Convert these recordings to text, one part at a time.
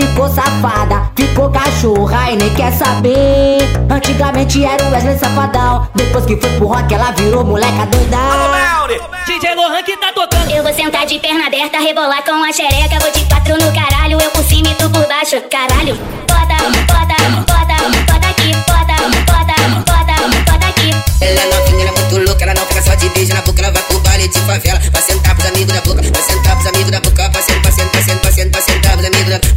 ficou safada, ficou cachorra e nem quer saber. Antigamente era o Wesley Safadão, depois que foi pro rock ela virou moleca doidão. DJ Lohan que tá tocando. Eu vou sentar de perna aberta, rebolar com a xereca. Vou de quatro no caralho, eu por cima e tu por baixo. Caralho,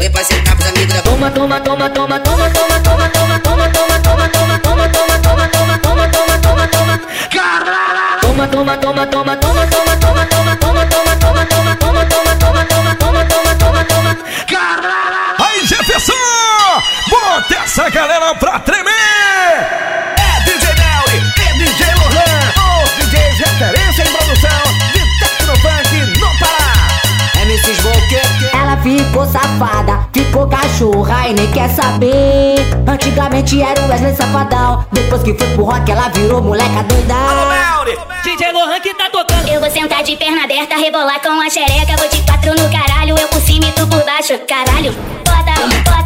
pros amigos da boca, vai sentar pros amigos da boca. Toma, toma, toma, toma, toma, toma, toma, toma, toma, toma, toma, toma, toma, toma, toma, toma, toma, toma, toma, toma. Toma, toma, toma, toma, toma, toma, toma, toma, toma, toma, toma, toma, toma, toma, toma, toma, toma, toma, toma, toma. Aí, Jefferson! Bota essa galera pra tremer! Ficou safada, ficou cachorra e nem quer saber. Antigamente era o Wesley Safadão, depois que foi pro rock ela virou moleca doidão. DJ Lohan que tá tocando. Eu vou sentar de perna aberta, rebolar com a xereca. Vou de quatro no caralho, eu por cima e tu por baixo. Caralho, bota, bota,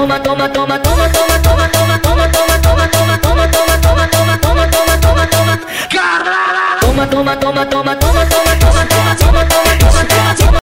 amigos da boca. Toma, toma, toma, toma, toma, toma, toma, toma, toma, toma, toma, toma, toma, toma, toma, toma, toma, toma, toma, toma. Toma, toma, toma, toma, toma, toma, toma, toma, toma, toma.